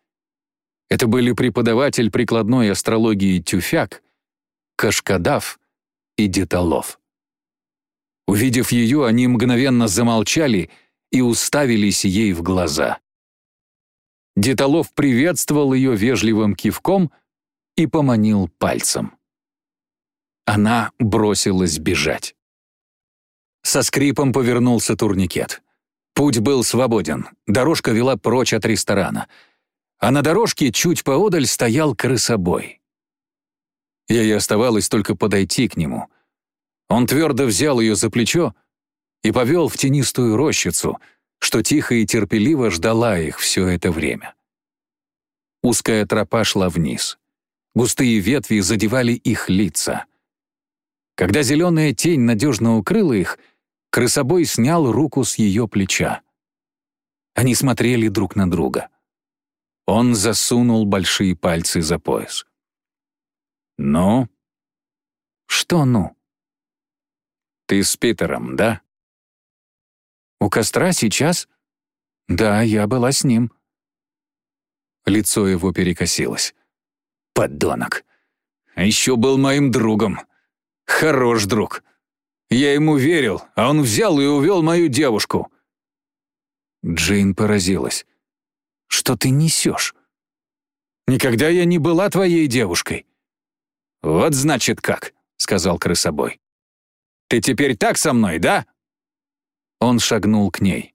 Это были преподаватель прикладной астрологии Тюфяк, Кашкадав и Деталов. Увидев ее, они мгновенно замолчали и уставились ей в глаза. Деталов приветствовал ее вежливым кивком и поманил пальцем. Она бросилась бежать. Со скрипом повернулся турникет. Путь был свободен, дорожка вела прочь от ресторана. А на дорожке чуть поодаль стоял крысобой. Ей оставалось только подойти к нему. Он твердо взял ее за плечо и повел в тенистую рощицу, что тихо и терпеливо ждала их все это время. Узкая тропа шла вниз. Густые ветви задевали их лица. Когда зеленая тень надежно укрыла их, крысобой снял руку с ее плеча. Они смотрели друг на друга. Он засунул большие пальцы за пояс. «Ну?» «Что «ну»?» «Ты с Питером, да?» «У костра сейчас?» «Да, я была с ним». Лицо его перекосилось. «Подонок! А еще был моим другом. Хорош друг. Я ему верил, а он взял и увел мою девушку». Джейн поразилась. «Что ты несешь? Никогда я не была твоей девушкой». «Вот значит как», — сказал крысобой. Ты теперь так со мной, да?» Он шагнул к ней.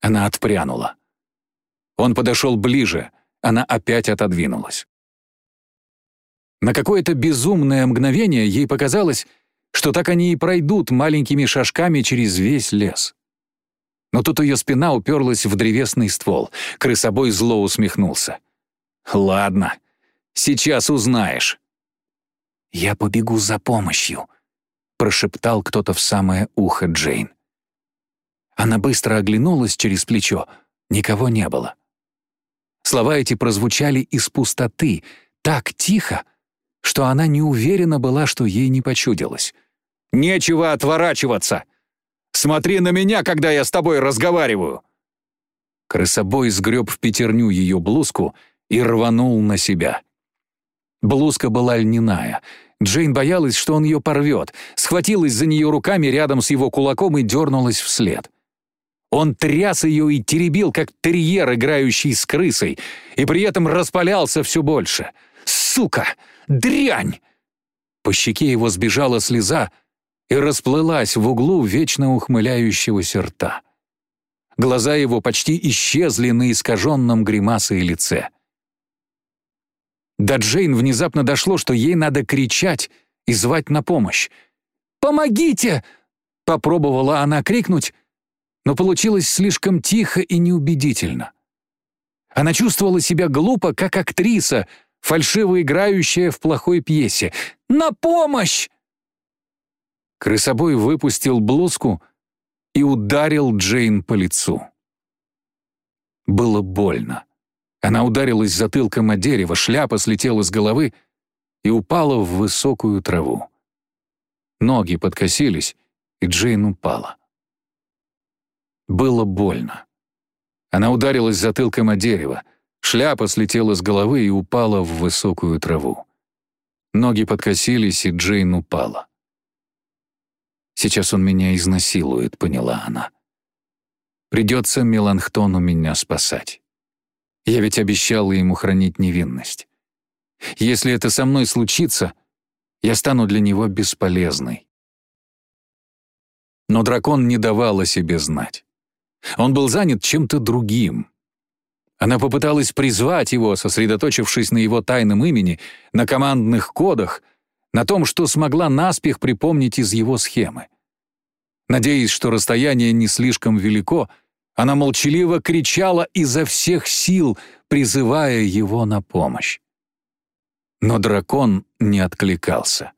Она отпрянула. Он подошел ближе, она опять отодвинулась. На какое-то безумное мгновение ей показалось, что так они и пройдут маленькими шажками через весь лес. Но тут ее спина уперлась в древесный ствол. Крысобой зло усмехнулся. «Ладно, сейчас узнаешь». «Я побегу за помощью», прошептал кто-то в самое ухо Джейн. Она быстро оглянулась через плечо, никого не было. Слова эти прозвучали из пустоты, так тихо, что она не уверена была, что ей не почудилось. «Нечего отворачиваться! Смотри на меня, когда я с тобой разговариваю!» Крысобой сгреб в пятерню ее блузку и рванул на себя. Блузка была льняная — Джейн боялась, что он ее порвет, схватилась за нее руками рядом с его кулаком и дернулась вслед. Он тряс ее и теребил, как терьер, играющий с крысой, и при этом распалялся все больше. «Сука! Дрянь!» По щеке его сбежала слеза и расплылась в углу вечно ухмыляющегося рта. Глаза его почти исчезли на искаженном гримасой лице. До Джейн внезапно дошло, что ей надо кричать и звать на помощь. «Помогите!» — попробовала она крикнуть, но получилось слишком тихо и неубедительно. Она чувствовала себя глупо, как актриса, фальшиво играющая в плохой пьесе. «На помощь!» Крысобой выпустил блузку и ударил Джейн по лицу. Было больно. Она ударилась затылком о дерево, шляпа слетела с головы и упала в высокую траву. Ноги подкосились, и Джейн упала. Было больно. Она ударилась затылком о дерево, шляпа слетела с головы и упала в высокую траву. Ноги подкосились, и Джейн упала. «Сейчас он меня изнасилует», — поняла она. «Придется Меланхтону меня спасать». Я ведь обещала ему хранить невинность. Если это со мной случится, я стану для него бесполезной. Но дракон не давал о себе знать. Он был занят чем-то другим. Она попыталась призвать его, сосредоточившись на его тайном имени, на командных кодах, на том, что смогла наспех припомнить из его схемы. Надеясь, что расстояние не слишком велико, она молчаливо кричала изо всех сил, призывая его на помощь. Но дракон не откликался.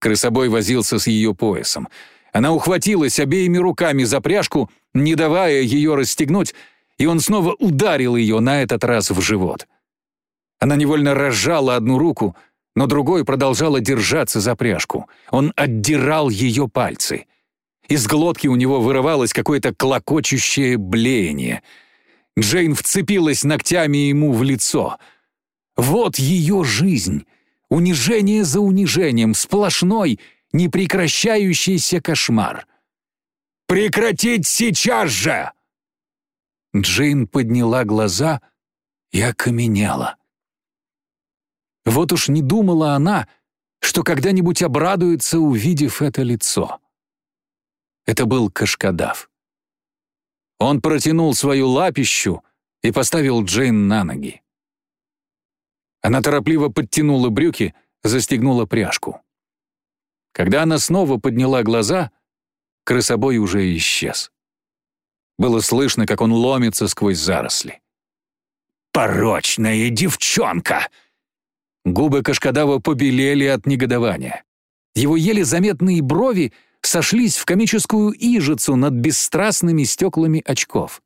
Крысобой возился с ее поясом. Она ухватилась обеими руками за пряжку, не давая ее расстегнуть, и он снова ударил ее на этот раз в живот. Она невольно разжала одну руку, но другой продолжала держаться за пряжку. Он отдирал ее пальцы. Из глотки у него вырывалось какое-то клокочущее блеяние. Джейн вцепилась ногтями ему в лицо. Вот ее жизнь. Унижение за унижением, сплошной, непрекращающийся кошмар. «Прекратить сейчас же!» Джейн подняла глаза и окаменела. Вот уж не думала она, что когда-нибудь обрадуется, увидев это лицо. Это был Кашкадав. Он протянул свою лапищу и поставил Джейн на ноги. Она торопливо подтянула брюки, застегнула пряжку. Когда она снова подняла глаза, крысобой уже исчез. Было слышно, как он ломится сквозь заросли. «Порочная девчонка!» Губы Кашкадава побелели от негодования. Его еле заметные брови сошлись в комическую ижицу над бесстрастными стеклами очков.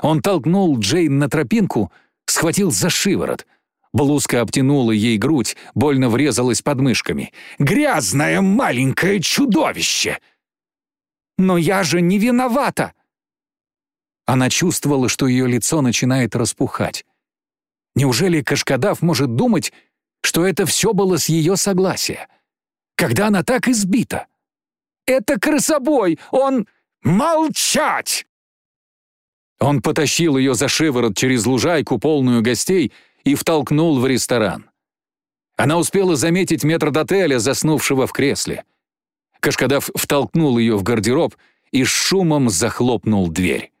Он толкнул Джейн на тропинку, схватил за шиворот. Блузка обтянула ей грудь, больно врезалась под мышками. «Грязное маленькое чудовище!» «Но я же не виновата!» Она чувствовала, что ее лицо начинает распухать. Неужели Кашкадав может думать, что это все было с ее согласия? Когда она так избита? Это крысобой! Он... Молчать!» Он потащил ее за шиворот через лужайку, полную гостей, и втолкнул в ресторан. Она успела заметить метрдотеля, заснувшего в кресле. Кашкадав втолкнул ее в гардероб и шумом захлопнул дверь.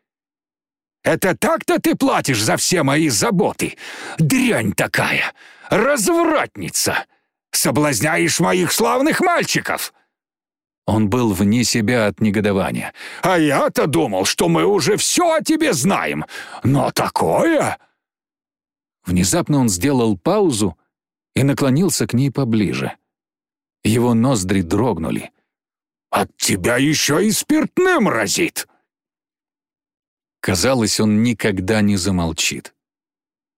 «Это так-то ты платишь за все мои заботы? Дрянь такая! Развратница! Соблазняешь моих славных мальчиков!» Он был вне себя от негодования. «А я-то думал, что мы уже все о тебе знаем. Но такое...» Внезапно он сделал паузу и наклонился к ней поближе. Его ноздри дрогнули. «От тебя еще и спиртным разит!» Казалось, он никогда не замолчит.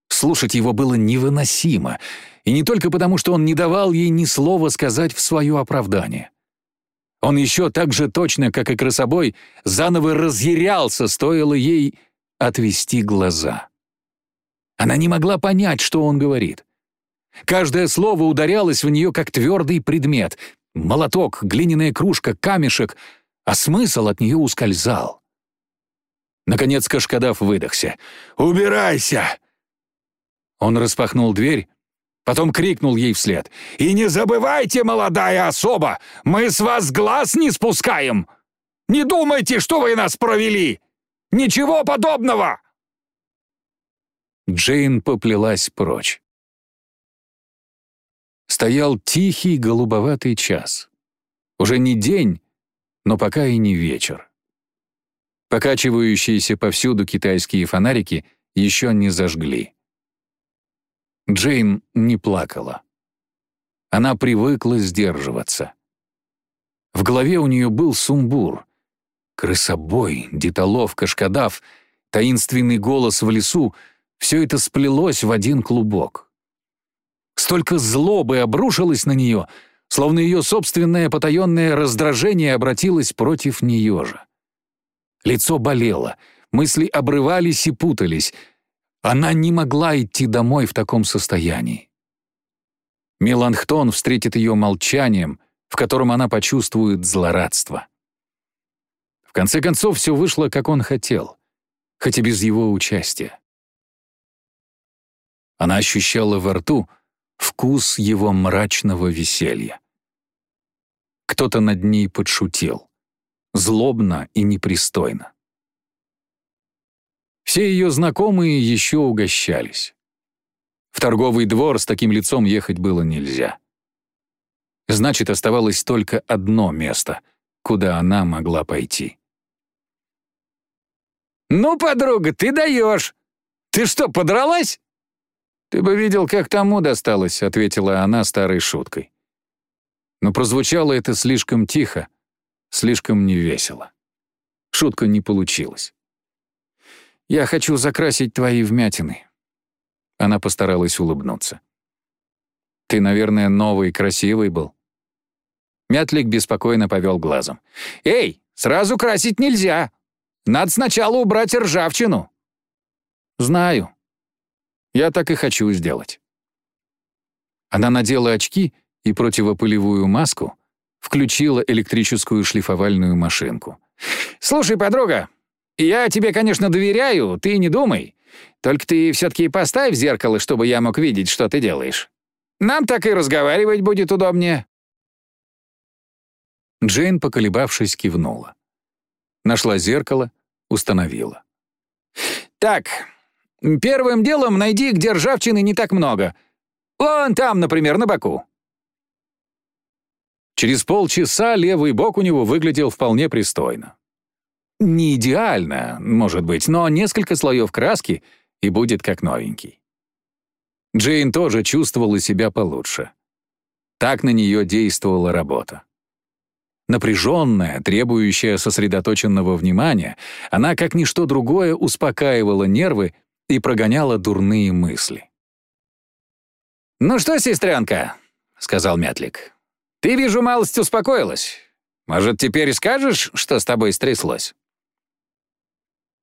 Слушать его было невыносимо, и не только потому, что он не давал ей ни слова сказать в свое оправдание. Он еще так же точно, как и красобой, заново разъярялся, стоило ей отвести глаза. Она не могла понять, что он говорит. Каждое слово ударялось в нее, как твердый предмет. Молоток, глиняная кружка, камешек, а смысл от нее ускользал. Наконец Кашкадав выдохся. «Убирайся!» Он распахнул дверь, потом крикнул ей вслед. «И не забывайте, молодая особа, мы с вас глаз не спускаем! Не думайте, что вы нас провели! Ничего подобного!» Джейн поплелась прочь. Стоял тихий голубоватый час. Уже не день, но пока и не вечер. Покачивающиеся повсюду китайские фонарики еще не зажгли. Джейн не плакала. Она привыкла сдерживаться. В голове у нее был сумбур. Крысобой, детолов, кашкадав, таинственный голос в лесу — все это сплелось в один клубок. Столько злобы обрушилось на нее, словно ее собственное потаенное раздражение обратилось против нее же. Лицо болело, мысли обрывались и путались. Она не могла идти домой в таком состоянии. Меланхтон встретит ее молчанием, в котором она почувствует злорадство. В конце концов, все вышло, как он хотел, хоть и без его участия. Она ощущала во рту вкус его мрачного веселья. Кто-то над ней подшутил. Злобно и непристойно. Все ее знакомые еще угощались. В торговый двор с таким лицом ехать было нельзя. Значит, оставалось только одно место, куда она могла пойти. «Ну, подруга, ты даешь! Ты что, подралась?» «Ты бы видел, как тому досталось», — ответила она старой шуткой. Но прозвучало это слишком тихо, слишком невесело. Шутка не получилась. «Я хочу закрасить твои вмятины». Она постаралась улыбнуться. «Ты, наверное, новый, красивый был». Мятлик беспокойно повел глазом. «Эй, сразу красить нельзя! Надо сначала убрать ржавчину!» «Знаю», я так и хочу сделать». Она надела очки и противопылевую маску, включила электрическую шлифовальную машинку. «Слушай, подруга, я тебе, конечно, доверяю, ты не думай. Только ты все-таки поставь зеркало, чтобы я мог видеть, что ты делаешь. Нам так и разговаривать будет удобнее». Джейн, поколебавшись, кивнула. Нашла зеркало, установила. «Так, Первым делом найди, где ржавчины не так много. Вон там, например, на боку». Через полчаса левый бок у него выглядел вполне пристойно. Не идеально, может быть, но несколько слоев краски и будет как новенький. Джейн тоже чувствовала себя получше. Так на нее действовала работа. Напряженная, требующая сосредоточенного внимания, она, как ничто другое, успокаивала нервы и прогоняла дурные мысли. «Ну что, сестренка», — сказал Мятлик, — «ты, вижу, малость успокоилась. Может, теперь скажешь, что с тобой стряслось?»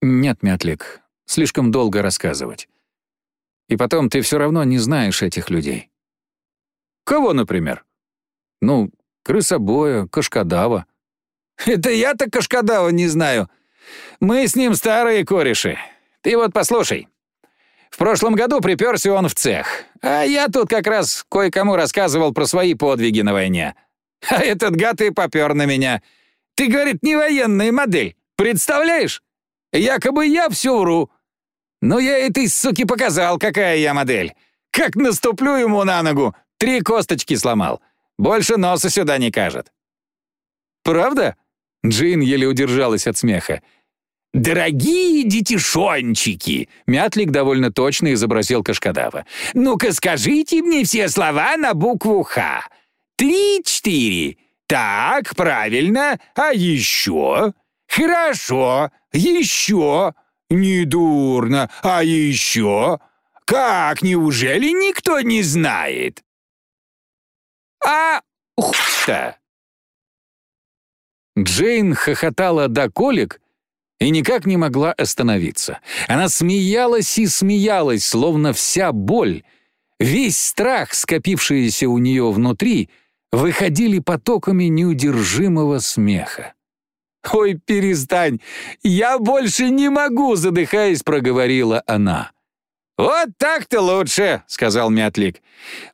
«Нет, Мятлик, слишком долго рассказывать. И потом, ты все равно не знаешь этих людей». «Кого, например?» «Ну, крысобоя, кашкадава». «Это я-то кашкадава не знаю. Мы с ним старые кореши. Ты вот послушай. В прошлом году приперся он в цех, а я тут как раз кое-кому рассказывал про свои подвиги на войне. *laughs* А этот гад и попер на меня. Ты, говорит, не военная модель, представляешь? Якобы я всю вру. Но я этой суки показал, какая я модель. Как наступлю ему на ногу, три косточки сломал. Больше носа сюда не кажет. Правда? Джин еле удержалась от смеха. «Дорогие детишончики!» — Мятлик довольно точно изобразил Кашкадава. «Ну-ка скажите мне все слова на букву «Х». Три-четыре. Так, правильно. А еще? Хорошо. Еще? Недурно. А еще? Как, неужели никто не знает? А хута. Джейн хохотала до колик, и никак не могла остановиться. Она смеялась и смеялась, словно вся боль, весь страх, скопившийся у нее внутри, выходили потоками неудержимого смеха. «Ой, перестань! Я больше не могу!» — задыхаясь, проговорила она. «Вот так-то лучше!» — сказал Мятлик.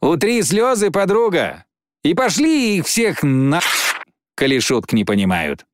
«Утри слезы, подруга, и пошли их всех на...» коли шутк не понимают.